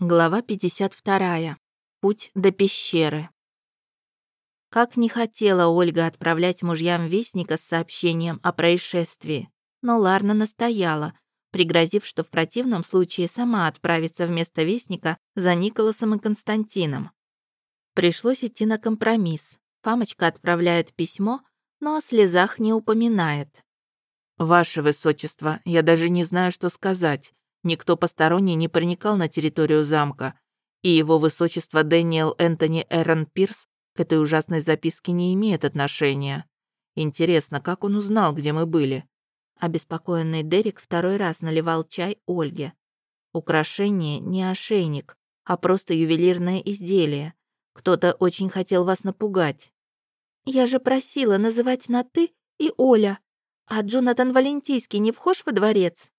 Глава 52. Путь до пещеры. Как не хотела Ольга отправлять мужьям Вестника с сообщением о происшествии, но Ларна настояла, пригрозив, что в противном случае сама отправится вместо Вестника за Николасом и Константином. Пришлось идти на компромисс. Памочка отправляет письмо, но о слезах не упоминает. «Ваше Высочество, я даже не знаю, что сказать. Никто посторонний не проникал на территорию замка, и его высочество Дэниел Энтони Эрон Пирс к этой ужасной записке не имеет отношения. Интересно, как он узнал, где мы были?» Обеспокоенный Дерек второй раз наливал чай Ольге. «Украшение не ошейник, а просто ювелирное изделие. Кто-то очень хотел вас напугать». «Я же просила называть на «ты» и Оля. А Джонатан Валентийский не вхож во дворец?»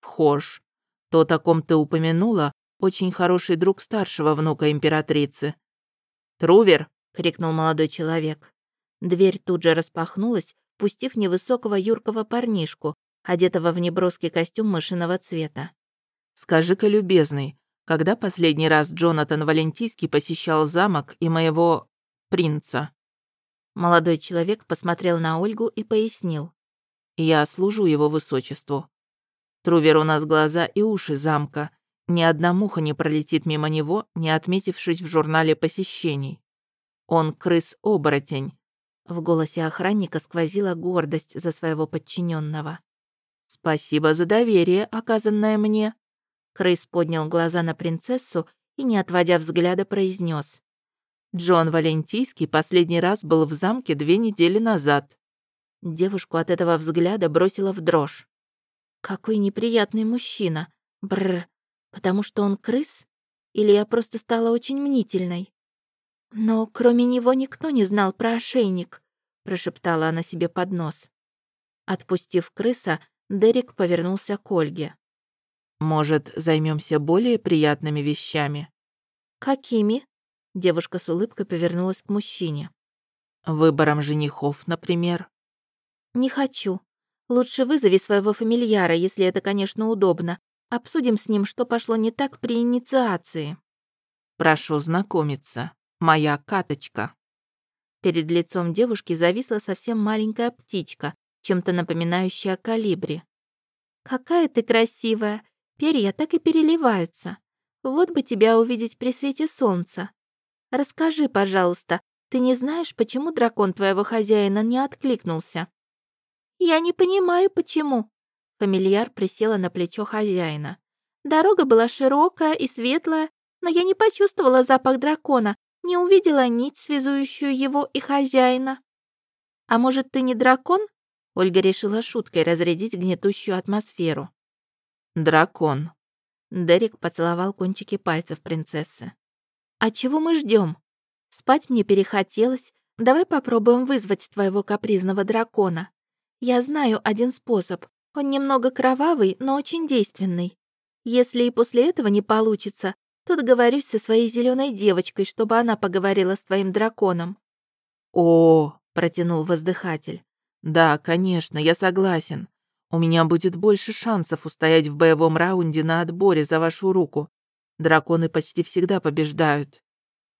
«Вхож. Тот, о ком ты упомянула, очень хороший друг старшего внука императрицы. «Трувер!» — крикнул молодой человек. Дверь тут же распахнулась, пустив невысокого юркого парнишку, одетого в неброский костюм мышиного цвета. «Скажи-ка, любезный, когда последний раз Джонатан Валентийский посещал замок и моего... принца?» Молодой человек посмотрел на Ольгу и пояснил. «Я служу его высочеству. Трувер у нас глаза и уши замка. Ни одна муха не пролетит мимо него, не отметившись в журнале посещений. Он крыс-оборотень. В голосе охранника сквозила гордость за своего подчиненного. «Спасибо за доверие, оказанное мне». Крыс поднял глаза на принцессу и, не отводя взгляда, произнес: «Джон Валентийский последний раз был в замке две недели назад». Девушку от этого взгляда бросила в дрожь. Какой неприятный мужчина. Бррр. Потому что он крыс? Или я просто стала очень мнительной? Но кроме него никто не знал про ошейник, прошептала она себе под нос. Отпустив крыса, Дерек повернулся к Ольге. «Может, займемся более приятными вещами?» «Какими?» Девушка с улыбкой повернулась к мужчине. «Выбором женихов, например». «Не хочу. Лучше вызови своего фамильяра, если это, конечно, удобно. Обсудим с ним, что пошло не так при инициации. Прошу знакомиться. Моя каточка. Перед лицом девушки зависла совсем маленькая птичка, чем-то напоминающая калибри. «Какая ты красивая! Перья так и переливаются. Вот бы тебя увидеть при свете солнца. Расскажи, пожалуйста, ты не знаешь, почему дракон твоего хозяина не откликнулся?» «Я не понимаю, почему». Фамильяр присела на плечо хозяина. Дорога была широкая и светлая, но я не почувствовала запах дракона, не увидела нить, связующую его и хозяина. «А может, ты не дракон?» Ольга решила шуткой разрядить гнетущую атмосферу. «Дракон». Дерек поцеловал кончики пальцев принцессы. «А чего мы ждем? Спать мне перехотелось. Давай попробуем вызвать твоего капризного дракона. Я знаю один способ. Он немного кровавый, но очень действенный. Если и после этого не получится, то договорюсь со своей зеленой девочкой, чтобы она поговорила с твоим драконом». «О!» — протянул воздыхатель. «Да, конечно, я согласен. У меня будет больше шансов устоять в боевом раунде на отборе за вашу руку. Драконы почти всегда побеждают».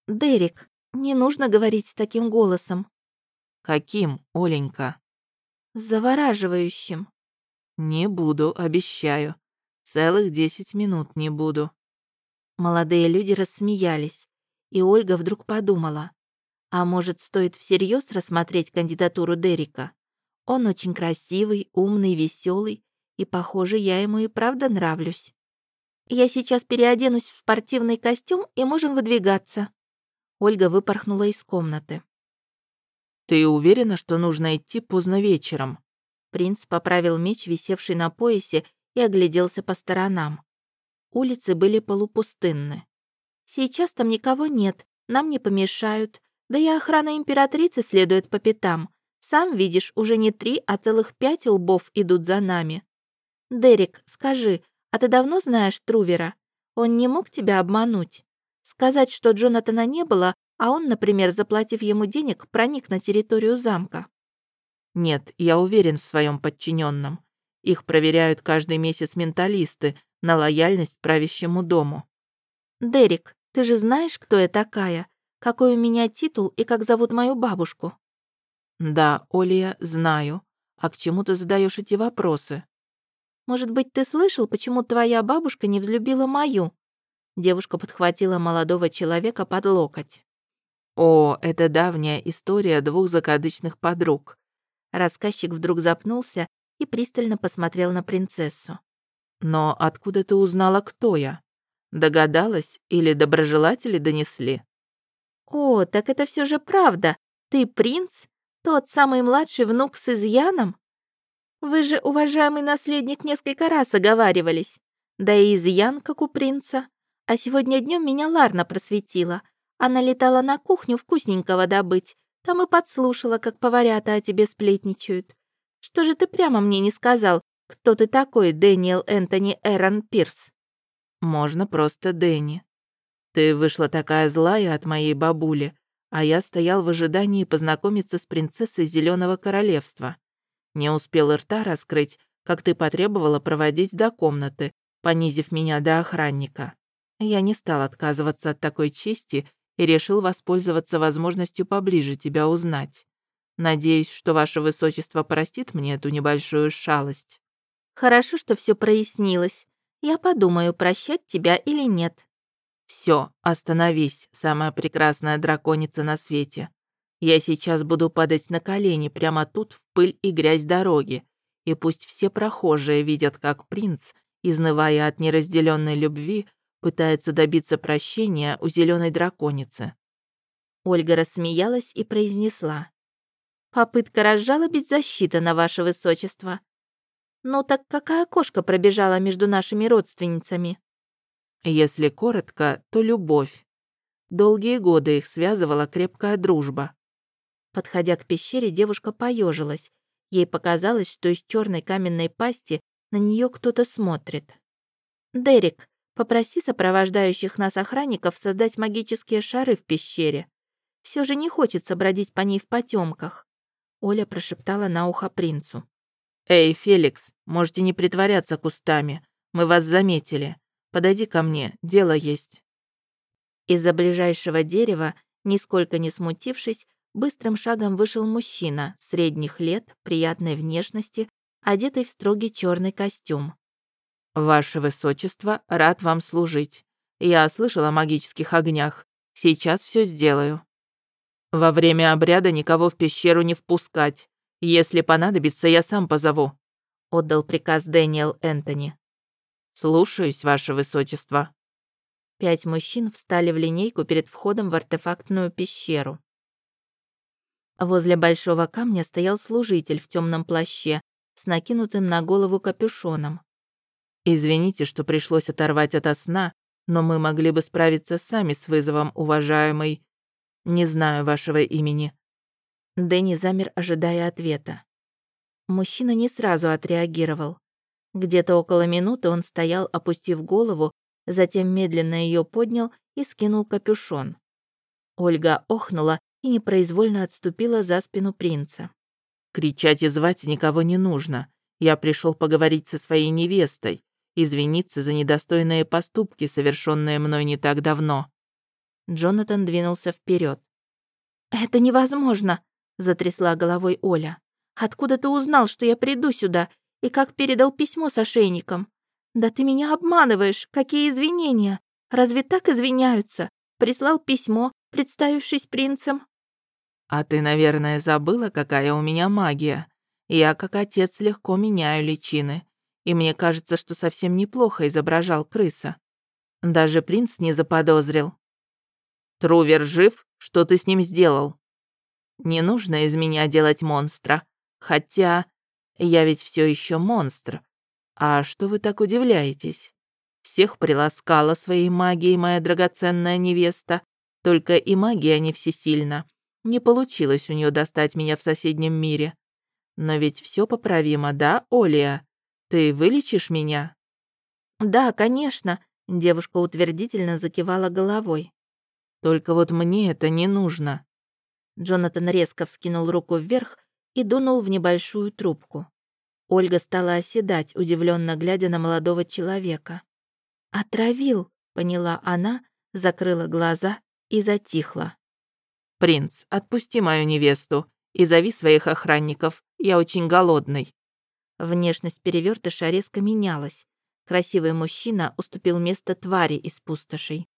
«Дерек, не нужно говорить с таким голосом». «Каким, Оленька?» Завораживающим. Не буду, обещаю. Целых десять минут не буду. Молодые люди рассмеялись, и Ольга вдруг подумала, а может, стоит всерьез рассмотреть кандидатуру Дерека? Он очень красивый, умный, веселый, и, похоже, я ему и правда нравлюсь. Я сейчас переоденусь в спортивный костюм, и можем выдвигаться. Ольга выпорхнула из комнаты. «Ты уверена, что нужно идти поздно вечером?» Принц поправил меч, висевший на поясе, и огляделся по сторонам. Улицы были полупустынны. «Сейчас там никого нет, нам не помешают, да и охрана императрицы следует по пятам. Сам видишь, уже не три, а целых пять лбов идут за нами. Дерек, скажи, а ты давно знаешь Трувера? Он не мог тебя обмануть? Сказать, что Джонатана не было, а он, например, заплатив ему денег, проник на территорию замка. Нет, я уверен в своем подчиненном. Их проверяют каждый месяц менталисты на лояльность правящему дому. Дерек, ты же знаешь, кто я такая? Какой у меня титул и как зовут мою бабушку?» «Да, Оля, знаю. А к чему ты задаешь эти вопросы?» «Может быть, ты слышал, почему твоя бабушка не взлюбила мою?» Девушка подхватила молодого человека под локоть. «О, это давняя история двух закадычных подруг». Рассказчик вдруг запнулся и пристально посмотрел на принцессу. «Но откуда ты узнала, кто я? Догадалась или доброжелатели донесли?» «О, так это все же правда. Ты принц? Тот самый младший внук с изъяном? Вы же, уважаемый наследник, несколько раз оговаривались. Да и изъян, как у принца. А сегодня днем меня Ларна просветила. Она летала на кухню вкусненького добыть. Там и подслушала, как поварята о тебе сплетничают. Что же ты прямо мне не сказал, кто ты такой, Дэниел Энтони Эрон Пирс?» «Можно просто Дэнни. Ты вышла такая злая от моей бабули, а я стоял в ожидании познакомиться с принцессой Зеленого Королевства. Не успел рта раскрыть, как ты потребовала проводить до комнаты, понизив меня до охранника. Я не стал отказываться от такой чести и решил воспользоваться возможностью поближе тебя узнать. Надеюсь, что ваше высочество простит мне эту небольшую шалость». «Хорошо, что все прояснилось. Я подумаю, прощать тебя или нет». Все, остановись, самая прекрасная драконица на свете. Я сейчас буду падать на колени прямо тут в пыль и грязь дороги, и пусть все прохожие видят, как принц, изнывая от неразделенной любви, пытается добиться прощения у зеленой драконицы. Ольга рассмеялась и произнесла. «Попытка разжалобить защита на ваше высочество. Ну так какая кошка пробежала между нашими родственницами?» Если коротко, то любовь. Долгие годы их связывала крепкая дружба. Подходя к пещере, девушка поежилась. Ей показалось, что из черной каменной пасти на нее кто-то смотрит. «Дерек, Попроси сопровождающих нас охранников создать магические шары в пещере. Все же не хочется бродить по ней в потемках. Оля прошептала на ухо принцу. «Эй, Феликс, можете не притворяться кустами. Мы вас заметили. Подойди ко мне, дело есть». Из-за ближайшего дерева, нисколько не смутившись, быстрым шагом вышел мужчина средних лет, приятной внешности, одетый в строгий черный костюм. «Ваше Высочество, рад вам служить. Я слышал о магических огнях. Сейчас все сделаю. Во время обряда никого в пещеру не впускать. Если понадобится, я сам позову», — отдал приказ Дэниел Энтони. «Слушаюсь, Ваше Высочество». Пять мужчин встали в линейку перед входом в артефактную пещеру. Возле большого камня стоял служитель в темном плаще с накинутым на голову капюшоном. Извините, что пришлось оторвать ото сна, но мы могли бы справиться сами с вызовом, уважаемый... Не знаю вашего имени». Дэнни замер, ожидая ответа. Мужчина не сразу отреагировал. Где-то около минуты он стоял, опустив голову, затем медленно ее поднял и скинул капюшон. Ольга охнула и непроизвольно отступила за спину принца. «Кричать и звать никого не нужно. Я пришел поговорить со своей невестой извиниться за недостойные поступки, совершенные мной не так давно». Джонатан двинулся вперед. «Это невозможно», — затрясла головой Оля. «Откуда ты узнал, что я приду сюда, и как передал письмо с ошейником? Да ты меня обманываешь, какие извинения? Разве так извиняются? Прислал письмо, представившись принцем». «А ты, наверное, забыла, какая у меня магия. Я, как отец, легко меняю личины и мне кажется, что совсем неплохо изображал крыса. Даже принц не заподозрил. «Трувер жив? Что ты с ним сделал?» «Не нужно из меня делать монстра. Хотя я ведь все еще монстр. А что вы так удивляетесь? Всех приласкала своей магией моя драгоценная невеста, только и магия не всесильна. Не получилось у нее достать меня в соседнем мире. Но ведь все поправимо, да, Олия? Ты вылечишь меня?» «Да, конечно», — девушка утвердительно закивала головой. «Только вот мне это не нужно». Джонатан резко вскинул руку вверх и дунул в небольшую трубку. Ольга стала оседать, удивленно глядя на молодого человека. «Отравил», — поняла она, закрыла глаза и затихла. «Принц, отпусти мою невесту и зови своих охранников. Я очень голодный». Внешность перевертыша резко менялась. Красивый мужчина уступил место твари из пустошей.